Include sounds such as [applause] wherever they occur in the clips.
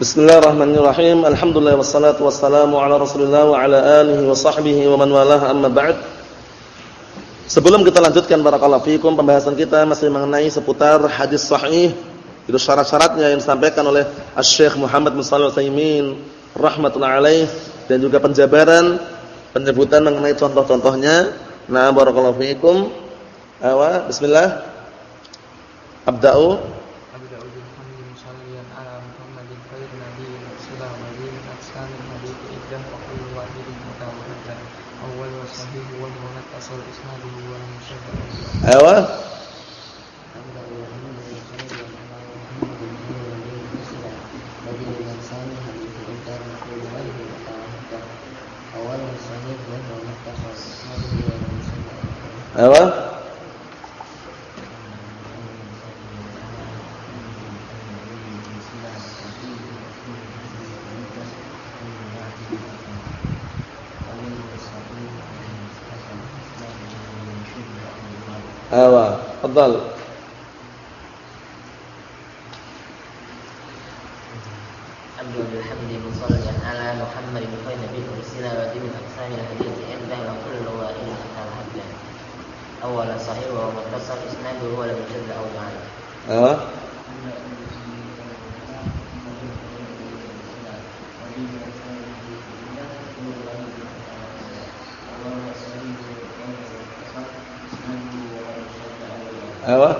Bismillahirrahmanirrahim. Alhamdulillah wassalatu wassalamu ala Rasulillah wa ala alihi wa sahbihi wa man walaha amma ba'd. Sebelum kita lanjutkan barakallahu fikum pembahasan kita masih mengenai seputar hadis sahih. Itu syarat-syaratnya yang disampaikan oleh Asy-Syaikh Muhammad bin Shalih Al-Utsaimin rahimatullah alaih dan juga penjabaran penyebutan mengenai contoh-contohnya. Nah, barakallahu fikum. Awa, bismillah. Abda'u Ayo. Ayo. Awa, tafadhal. Alhamdulillah musallian ala Muhammadin khairin nabiy ursila wa din aqsami al-hadith indah wa kullu wa'in al-hadith. Awal sahih wa muttasal isnaduhu wa lam yashad aw ma'an. Awa. Apa?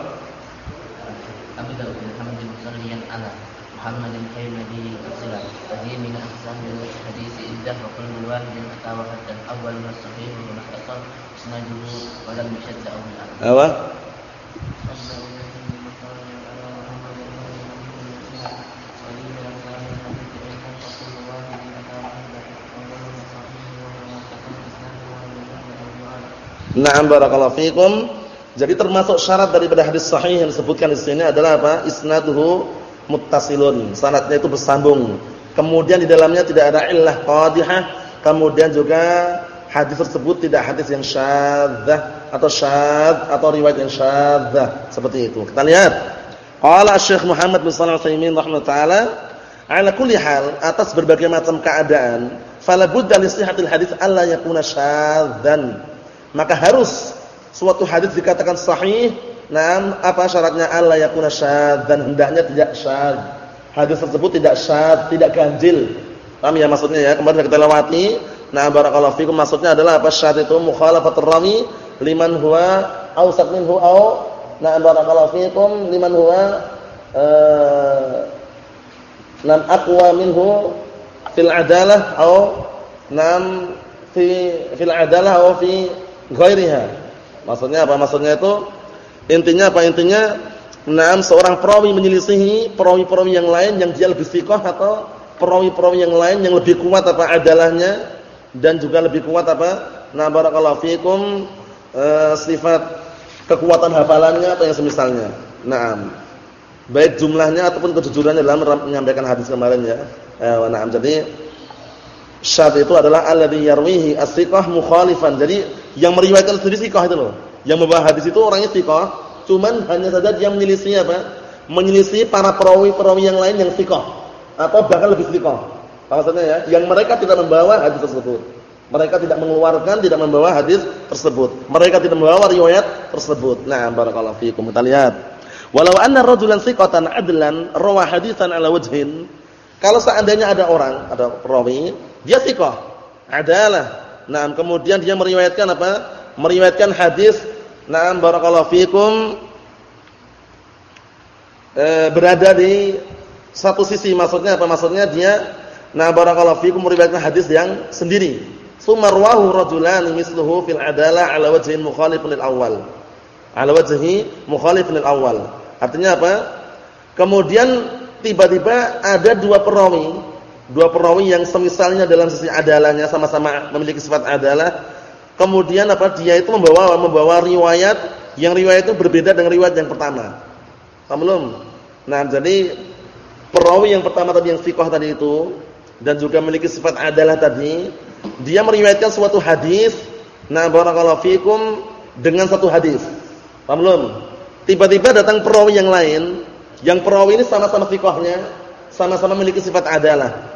Abu Dawud Muhammad musallian ala Muhammad khair nabi Hadi min ahsan hadis iddah wa kullu wahidin atawa hatta awal ma sahih wa mukhtasar isnaduhu wa lam yashad aw Apa? Na'am barakallahu fikum. Jadi termasuk syarat daripada hadis sahih yang disebutkan di sini adalah apa? Isnaduhu muttasilun. Sanadnya itu bersambung. Kemudian di dalamnya tidak ada illah qadhihah, kemudian juga hadis tersebut tidak hadis yang syadzah atau syadz atau riwayat yang syadzah. Seperti itu. Kita lihat. Qala Syekh Muhammad bin Shalih Al-Utsaimin rahimahullah taala, ala kulli hal atas berbagai macam keadaan, fala budda li sihhatil hadis alla yakuna syadzan maka harus suatu hadis dikatakan sahih, nah apa syaratnya Allah yakuna dan hendaknya tidak syad. Hadis tersebut tidak syad, tidak ganjil. Paham ya maksudnya ya? Kemarin kita lewati. Nah, barakallahu fikum maksudnya adalah apa syad itu mukhalafatur rami liman huwa awsat minhu aw nah barakallahu fikum liman huwa uh, nam aqwa minhu fil adalah aw nam fi fil adalah aw fi ghairiha. Maksudnya apa? Maksudnya itu intinya apa? Intinya enam seorang perawi menyelisihi perawi-perawi yang lain yang dia lebih sikoh atau perawi-perawi yang lain yang lebih kuat apa adalahnya dan juga lebih kuat apa? Na barakallahu fikum e, sifat kekuatan hafalannya atau yang semisalnya. Naam. Baik jumlahnya ataupun kejujurannya dalam menyampaikan hadis kemarin ya. Eh, naam. Jadi syad itu adalah alladhi yarwihi as-siqah mukhalifan. Jadi yang meriwayatkan sendiri siqah itu loh. Yang membawa hadis itu orangnya siqah, cuman hanya saja dia menyelisih apa? Menyelisih para perawi-perawi yang lain yang siqah atau bahkan lebih siqah. Maksudnya ya, yang mereka tidak membawa hadis tersebut. Mereka tidak mengeluarkan, tidak membawa hadis tersebut. Mereka tidak membawa riwayat tersebut. Nah, barakallahu fiikum. Kita lihat. Walau anna rajulan siqatan adlan rawa hadisan ala wajhin. Kalau seandainya ada orang, ada perawi dia thiqah, adalah. Nah, kemudian dia meriwayatkan apa? Meriwayatkan hadis, na'am barakallahu fikum e, berada di satu sisi maksudnya apa? Maksudnya dia nah barakallahu fikum meriwayatkan hadis yang sendiri. Sumarwahu rajulan misluhu fil adalah ala wajhin mukhalifun lil awal. Ala wajhi mukhalifun lil awal. Artinya apa? Kemudian tiba-tiba ada dua perawi dua perawi yang semisalnya dalam sisi adalahnya sama-sama memiliki sifat adalah kemudian apa dia itu membawa membawa riwayat yang riwayat itu berbeda dengan riwayat yang pertama. Paham belum? Nah jadi perawi yang pertama tadi yang sikoh tadi itu dan juga memiliki sifat adalah tadi dia meriwayatkan suatu hadis nah barakallahu fikum dengan satu hadis. Paham belum? Tiba-tiba datang perawi yang lain yang perawi ini sama-sama sikohnya sama-sama memiliki sifat adalah.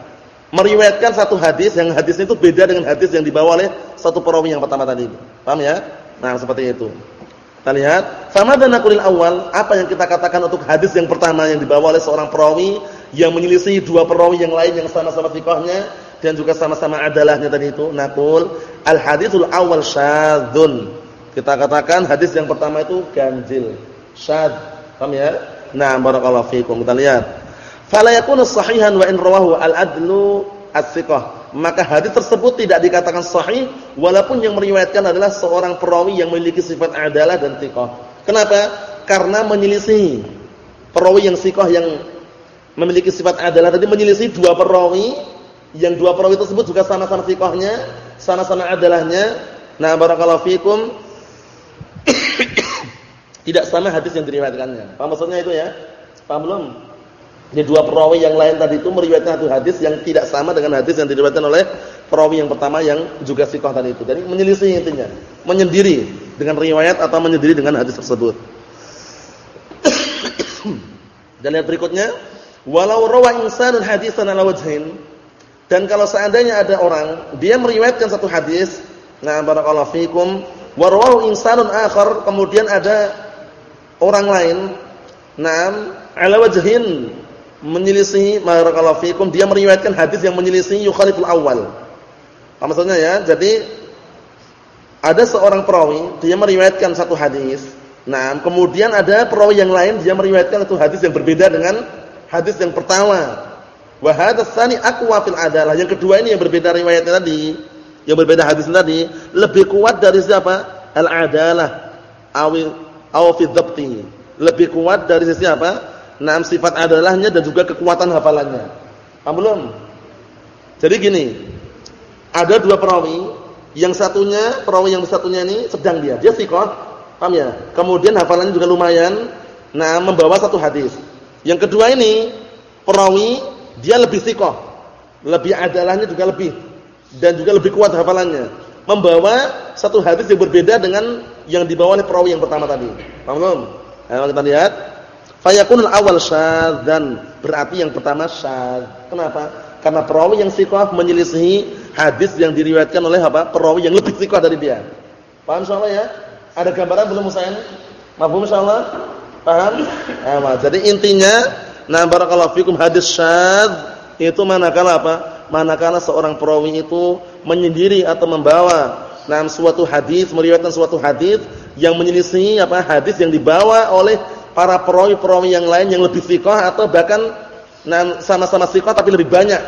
Meriwayatkan satu hadis yang hadis itu beda dengan hadis yang dibawa oleh satu perawi yang pertama tadi. Paham ya? Nah, seperti itu. Kita lihat, famadza naqulil awal, apa yang kita katakan untuk hadis yang pertama yang dibawa oleh seorang perawi yang menyelisih dua perawi yang lain yang sama-sama thiqahnya dan juga sama-sama adalahnya tadi itu. Naqul al haditsul awal syadzun. Kita katakan hadis yang pertama itu ganjil, syadz. Paham ya? Nah, barakallahu fikum. Kita lihat. Fala yakunu sahihan wa in rawahu al-adlu as-thiqah maka hadis tersebut tidak dikatakan sahih walaupun yang meriwayatkan adalah seorang perawi yang memiliki sifat adalah dan thiqah. Kenapa? Karena menyelisih perawi yang thiqah yang memiliki sifat adalah tadi menyelisih dua perawi yang dua perawi tersebut juga sama-sama thiqahnya, sama-sama adalahnya. Nah, barakallahu fikum [coughs] tidak sama hadis yang diriwayatkannya. Paham maksudnya itu ya? Paham belum? Di dua perawi yang lain tadi itu meriwayatkan satu hadis yang tidak sama dengan hadis yang diriwayatkan oleh perawi yang pertama yang juga sikoh tadi itu. Jadi menyelisih intinya, menyendiri dengan riwayat atau menyendiri dengan hadis tersebut. [coughs] Dan lihat berikutnya, walau rawa insanun hadisan ala wajhin dan kalau seandainya ada orang dia meriwayatkan satu hadis, nah barakallahu fikum, wa rawahu insanun akhar, kemudian ada orang lain, nah ala wajhin menyelisih barakallahu fikum dia meriwayatkan hadis yang menyelisih yukhaliful awal. Apa maksudnya ya? Jadi ada seorang perawi dia meriwayatkan satu hadis. Nah, kemudian ada perawi yang lain dia meriwayatkan itu hadis yang berbeda dengan hadis yang pertama. Wa hadzal tsani aqwa fil adalah. Yang kedua ini yang berbeda riwayatnya tadi, yang berbeda hadis tadi, lebih kuat dari siapa? Al-adalah awi aw fi Lebih kuat dari siapa? Nah, sifat adalahnya dan juga kekuatan hafalannya. Paham belum? Jadi gini, ada dua perawi, yang satunya, perawi yang satunya ini sedang dia, dia sikoh, paham ya? Kemudian hafalannya juga lumayan, nah membawa satu hadis. Yang kedua ini, perawi, dia lebih sikoh, lebih adalahnya juga lebih, dan juga lebih kuat hafalannya. Membawa satu hadis yang berbeda dengan yang dibawa oleh perawi yang pertama tadi. Paham belum? Ayo kita lihat. Fayakunul awal syadzan. Berarti yang pertama syadz. Kenapa? Karena perawi yang sikoh menyelisihi hadis yang diriwayatkan oleh apa? Perawi yang lebih sikoh dari dia. Paham insyaallah ya? Ada gambaran belum Husain? Mafhum insyaallah? Paham? Eh, jadi intinya nah barakallahu fikum hadis syadz itu manakala apa? Manakala seorang perawi itu menyendiri atau membawa nah suatu hadis, meriwayatkan suatu hadis yang menyelisihi apa? Hadis yang dibawa oleh para perawi-perawi yang lain yang lebih sikoh atau bahkan sama-sama sikoh tapi lebih banyak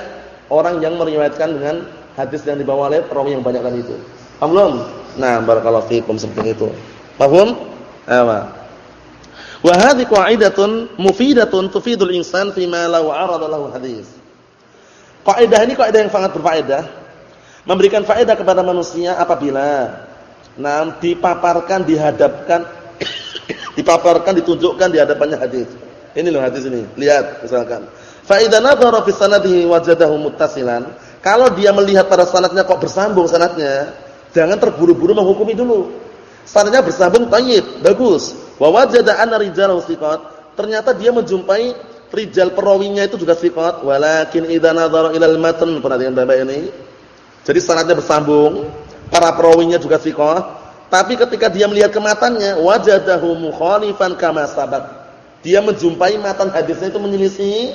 orang yang meriwayatkan dengan hadis yang dibawa oleh perawi yang banyak tadi itu. Paham? Nah, barakallahu fiikum seperti itu. Paham? Ayo. Wa hadhi qa'idatun mufidatun tufidul insan fi ma law 'arada lahu hadis. Kaidah ini kaidah yang sangat berfaedah. Memberikan faedah kepada manusia apabila nah dipaparkan, dihadapkan dipaparkan, ditunjukkan di hadapannya hadis. Ini loh hadis ini. Lihat misalkan. Fa idza nadhara fi sanadihi wajadahu muttasilan. Kalau dia melihat pada sanadnya kok bersambung sanadnya, jangan terburu-buru menghukumi dulu. Sanadnya bersambung thayyib, bagus. Wa wajada anna rijalahu thiqat. Ternyata dia menjumpai rijal perawinya itu juga thiqat, walakin idza nadhara ila al-matan, perhatikan Bapak ini. Jadi sanadnya bersambung, para perawinya juga thiqat, tapi ketika dia melihat ke matanya, wajadahu mukhalifan kama sabaq. Dia menjumpai matan hadisnya itu menyelisih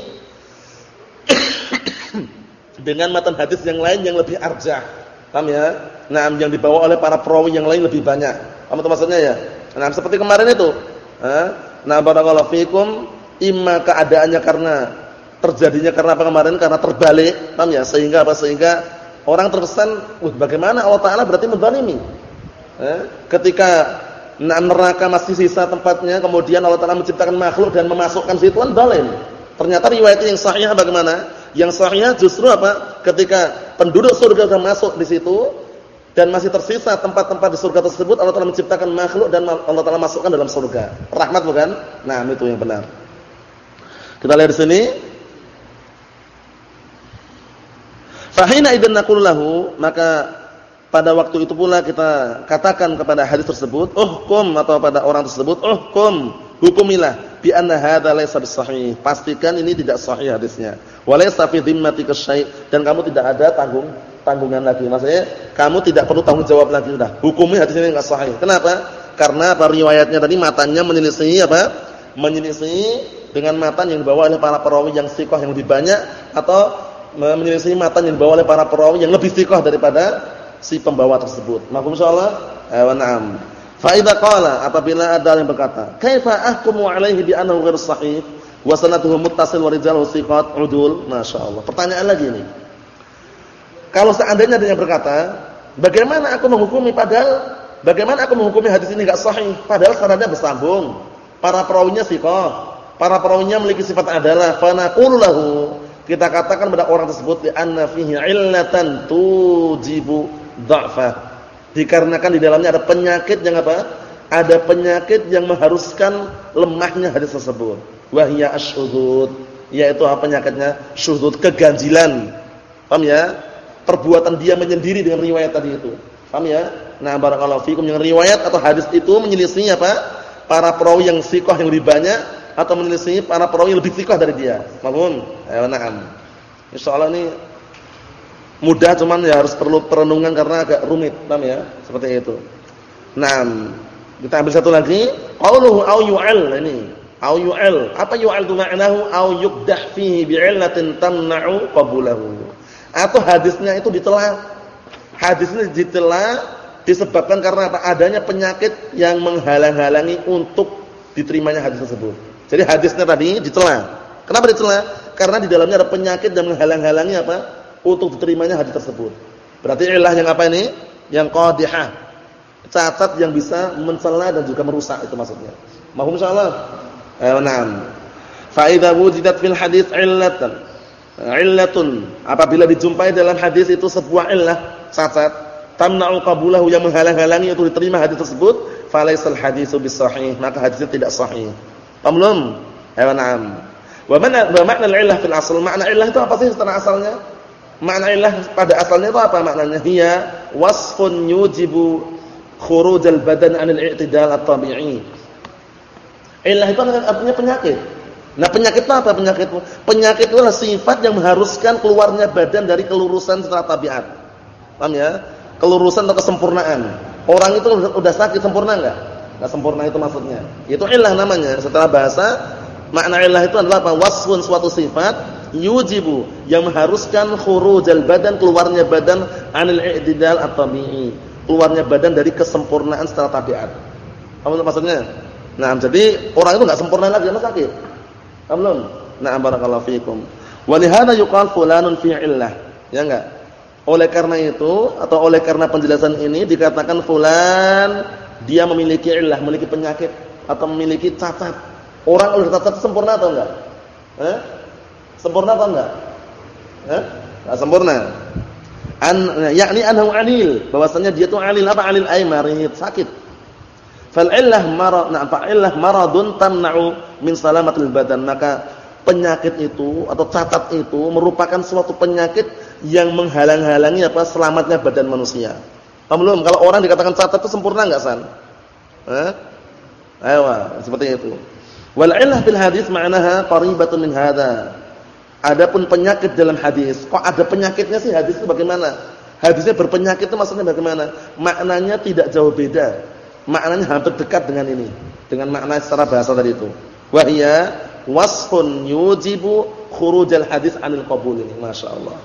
[coughs] dengan matan hadis yang lain yang lebih arjah. Paham ya? Nah, yang dibawa oleh para perawi yang lain lebih banyak. Paham maksudnya ya? Nah, seperti kemarin itu. Nah, barakallahu fikum, imma keadaannya karena terjadinya karena apa kemarin? Karena terbalik, paham ya? Sehingga apa? Sehingga orang terkesan, "Wah, bagaimana Allah Taala berarti menzalimi?" Eh, ketika neraka masih sisa tempatnya, kemudian Allah Taala menciptakan makhluk dan memasukkan situ kan dalil. Ternyata riwayat yang sahih bagaimana? Yang sahih justru apa? Ketika penduduk surga sudah masuk di situ dan masih tersisa tempat-tempat di surga tersebut, Allah Taala menciptakan makhluk dan Allah Taala masukkan dalam surga. Rahmat bukan? Nah, itu yang benar. Kita lihat di sini. Fahina idzan naqulu lahu, maka pada waktu itu pula kita katakan kepada hadis tersebut, uhkum atau pada orang tersebut, uhkum, hukumilah bi anna hadza laysa bisahih. Pastikan ini tidak sahih hadisnya. Wa laysa fi dhimmatika dan kamu tidak ada tanggung tanggungan lagi. Maksudnya kamu tidak perlu tanggung jawab lagi sudah. Hukumnya hadis ini enggak sahih. Kenapa? Karena apa riwayatnya tadi matanya menyelisih apa? Menyelisih dengan matan yang dibawa oleh para perawi yang sikoh yang lebih banyak atau menyelisih matan yang dibawa oleh para perawi yang lebih sikoh daripada si pembawa tersebut. Mahfum insyaallah? Eh, na'am. Fa idza qala apabila ada yang berkata, "Kaifa ahkumu alaihi bi annahu ghairu sahih wa sanaduhu muttasil wa rijaluhu thiqat udul?" Masyaallah. Pertanyaan lagi ini. Kalau seandainya ada yang berkata, "Bagaimana aku menghukumi padahal bagaimana aku menghukumi hadis ini enggak sahih padahal sanadnya bersambung, para perawinya thiqah, para perawinya memiliki sifat adalah fa naqulu lahu" Kita katakan pada orang tersebut li anna fihi illatan tujibu dha'fa Dikarenakan di dalamnya ada penyakit yang apa? Ada penyakit yang mengharuskan lemahnya hadis tersebut. Wahya asyhudud, yaitu apa penyakitnya? Syuhud keganjilan. Paham ya? Perbuatan dia menyendiri dengan riwayat tadi itu. Paham ya? Nah, barakallahu fikum yang riwayat atau hadis itu menyelisih apa? Para perawi yang sikoh yang lebih banyak atau menyelisih para perawi yang lebih sikoh dari dia. Mahfum? Ayo na'am. Insyaallah ini mudah cuman ya harus perlu perenungan karena agak rumit, paham ya? Seperti itu. Naam. Kita ambil satu lagi, qauluhu au yu'al ini. Au yu'al. Apa yu'al itu maknahu au yuqdah fihi bi'illatin tamna'u qabulahu. Atau hadisnya itu ditela. Hadisnya ditela disebabkan karena apa? Adanya penyakit yang menghalang-halangi untuk diterimanya hadis tersebut. Jadi hadisnya tadi ditela. Kenapa ditela? Karena di dalamnya ada penyakit yang menghalang-halangi apa? Untuk diterimanya hadis tersebut. Berarti ilah yang apa ini? Yang qadihah. Cacat yang bisa mencela dan juga merusak itu maksudnya. Mahum insyaallah. Eh, na'am. Fa idza wujidat fil hadis illatan. Illatun apabila dijumpai dalam hadis itu sebuah illah cacat tamna'u qabulahu yang menghalang-halangi untuk diterima hadis tersebut, falaisal hadisu bisahih, maka hadisnya tidak sahih. Paham belum? Eh, na'am. Wa mana wa makna al-illah fil asl? Makna illah itu apa sih secara asalnya? Makna ilah pada asalnya itu apa maknanya? Hiya wasfun yujibu khurujal badan 'anil i'tidal at-tabi'i. Ilah itu artinya penyakit. Nah, penyakit itu apa penyakit? Penyakit itu adalah sifat yang mengharuskan keluarnya badan dari kelurusan secara tabiat. Paham ya? Kelurusan atau kesempurnaan. Orang itu udah sakit sempurna enggak? Enggak sempurna itu maksudnya. Itu ilah namanya. Setelah bahasa makna ilah itu adalah apa? Wasfun suatu sifat yujibu yang mengharuskan khurujal badan keluarnya badan anil i'tidal at-tabi'i. Keluarnya badan dari kesempurnaan secara tabiat. Apa maksudnya? Nah jadi orang itu enggak sempurna lagi karena sakit. Belum? Nah barakallahu fikum. Wa lihada yuqal fulanun fi illah. Ya enggak? Oleh karena itu atau oleh karena penjelasan ini dikatakan fulan dia memiliki illah memiliki penyakit atau memiliki cacat. Orang oleh cacat sempurna atau enggak? Eh? Sempurna atau enggak? Eh? Enggak sempurna. An yakni annahu alil, bahwasanya dia itu alil apa alil ay marid, sakit. Fal illah marad, nah fa illah maradun tamna'u min salamatil badan. Maka penyakit itu atau cacat itu merupakan suatu penyakit yang menghalang-halangi apa selamatnya badan manusia. Paham? Kalau orang dikatakan cacat itu sempurna enggak, San? Eh? Ayo, seperti itu. Wal illah bil hadis ma'naha qaribatun min hadza. Adapun penyakit dalam hadis, kok ada penyakitnya sih hadis itu bagaimana? Hadisnya berpenyakit itu maksudnya bagaimana? Maknanya tidak jauh beda. Maknanya hampir dekat dengan ini, dengan makna secara bahasa tadi itu. Wahia wasfun yujibu khurujal hadis anil qabul ini, masyaallah.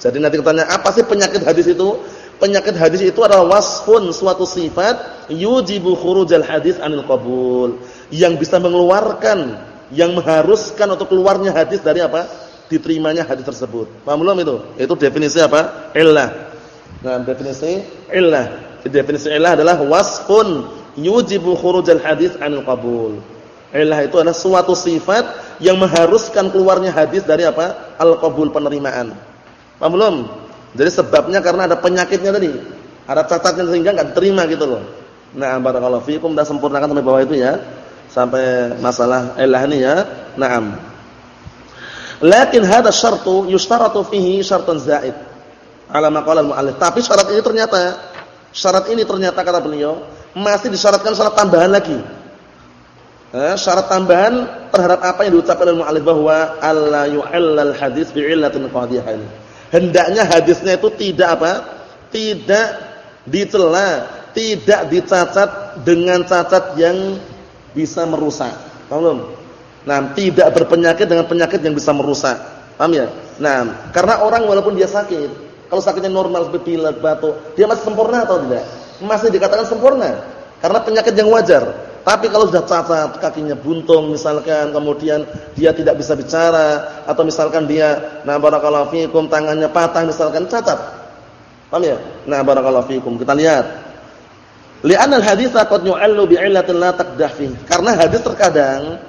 Jadi nanti katanya apa sih penyakit hadis itu? Penyakit hadis itu adalah wasfun suatu sifat yujibu khurujal hadis anil qabul yang bisa mengeluarkan yang mengharuskan untuk keluarnya hadis dari apa? Diterimanya hadis tersebut. Paham belum itu? Itu definisi apa? Illah. Nah, definisi illah. Definisi illah adalah wasfun yujibu khurujal hadis 'anil qabul. Illah itu adalah suatu sifat yang mengharuskan keluarnya hadis dari apa? Al-qabul penerimaan. Paham belum? Jadi sebabnya karena ada penyakitnya tadi. Ada cacatnya sehingga enggak terima gitu loh. Nah, barakallahu fiikum dah sempurnakan sampai bawah itu ya. Sampai masalah illah ini ya. Naam. Lakin hada syartu yushtaratu fihi syartun zaid. Ala maqala al-mu'allif. Tapi syarat ini ternyata syarat ini ternyata kata beliau masih disyaratkan syarat tambahan lagi. Eh, syarat tambahan terhadap apa yang diucapkan oleh mu'alif bahwa alla yu'allal hadis bi'illatin qadhihain. Hendaknya hadisnya itu tidak apa? Tidak dicela, tidak dicacat dengan cacat yang bisa merusak. Paham belum? Nah, tidak berpenyakit dengan penyakit yang bisa merusak. Paham ya? Nah, karena orang walaupun dia sakit, kalau sakitnya normal seperti pilek, batuk, dia masih sempurna atau tidak? Masih dikatakan sempurna. Karena penyakit yang wajar. Tapi kalau sudah cacat, kakinya buntung misalkan, kemudian dia tidak bisa bicara atau misalkan dia nah barakallahu fikum tangannya patah misalkan cacat. Paham ya? Nah barakallahu fikum. Kita lihat. Li'anna al-hadits qad yu'allu bi'illatin la taqdah. Karena hadis terkadang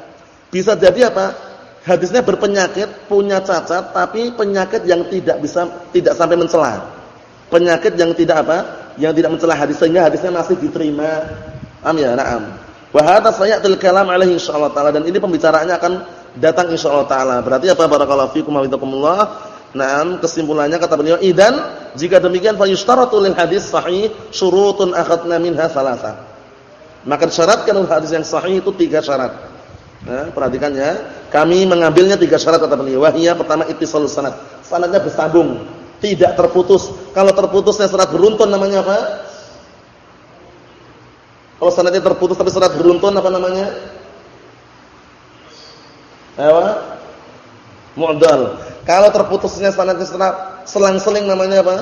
bisa jadi apa? Hadisnya berpenyakit, punya cacat, tapi penyakit yang tidak bisa tidak sampai mencela. Penyakit yang tidak apa? Yang tidak mencela hadis sehingga hadisnya masih diterima. Paham ya? Na'am. Wa hadza sayatul kalam alaihi insyaallah taala dan ini pembicaraannya akan datang insyaallah taala. Berarti apa barakallahu fikum wa bidakumullah. Naam kesimpulannya kata beliau idan jika demikian fa yushtaratu lil hadis sahih syurutun akhadna minha salasa. Maka syaratkan hadis yang sahih itu tiga syarat. Nah, perhatikan ya. Kami mengambilnya tiga syarat kata beliau. Wahia pertama ittisalus sanad. Sanadnya bersambung, tidak terputus. Kalau terputusnya sanad beruntun namanya apa? Kalau sanadnya terputus tapi sanad beruntun apa namanya? Apa? Mu'dal. Kalau terputusnya sanadnya selang-seling namanya apa?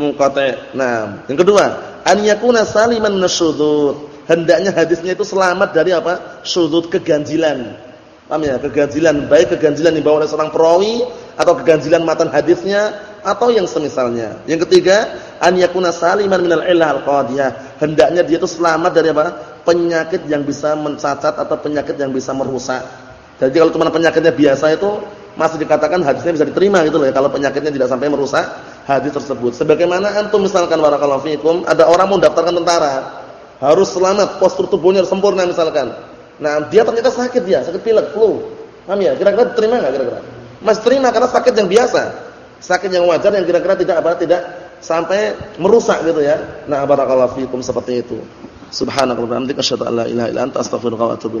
Munqati'. Nah, yang kedua, an yakuna saliman nasyudzud. Hendaknya hadisnya itu selamat dari apa? Syudzud keganjilan. Paham ya? Keganjilan, baik keganjilan dibawa oleh seorang perawi atau keganjilan matan hadisnya atau yang semisalnya. Yang ketiga, an yakuna saliman minal illah. Hendaknya dia itu selamat dari apa? penyakit yang bisa mencacat atau penyakit yang bisa merusak. Jadi kalau cuma penyakitnya biasa itu masih dikatakan hadisnya bisa diterima gitu loh ya kalau penyakitnya tidak sampai merusak hadis tersebut. Sebagaimana antum misalkan barakallahu fikum ada orang mau daftarkan tentara, harus selamat, postur tubuhnya harus sempurna misalkan. Nah, dia ternyata sakit dia, sakit pilek, flu. Paham ya? Kira-kira diterima enggak kira-kira? Masih terima karena sakit yang biasa. Sakit yang wajar yang kira-kira tidak apa? Tidak sampai merusak gitu ya. Nah, barakallahu fikum seperti itu. Subhanakallahumma wa bihamdika asyhadu an la ilaha illa anta astaghfiruka wa atubu.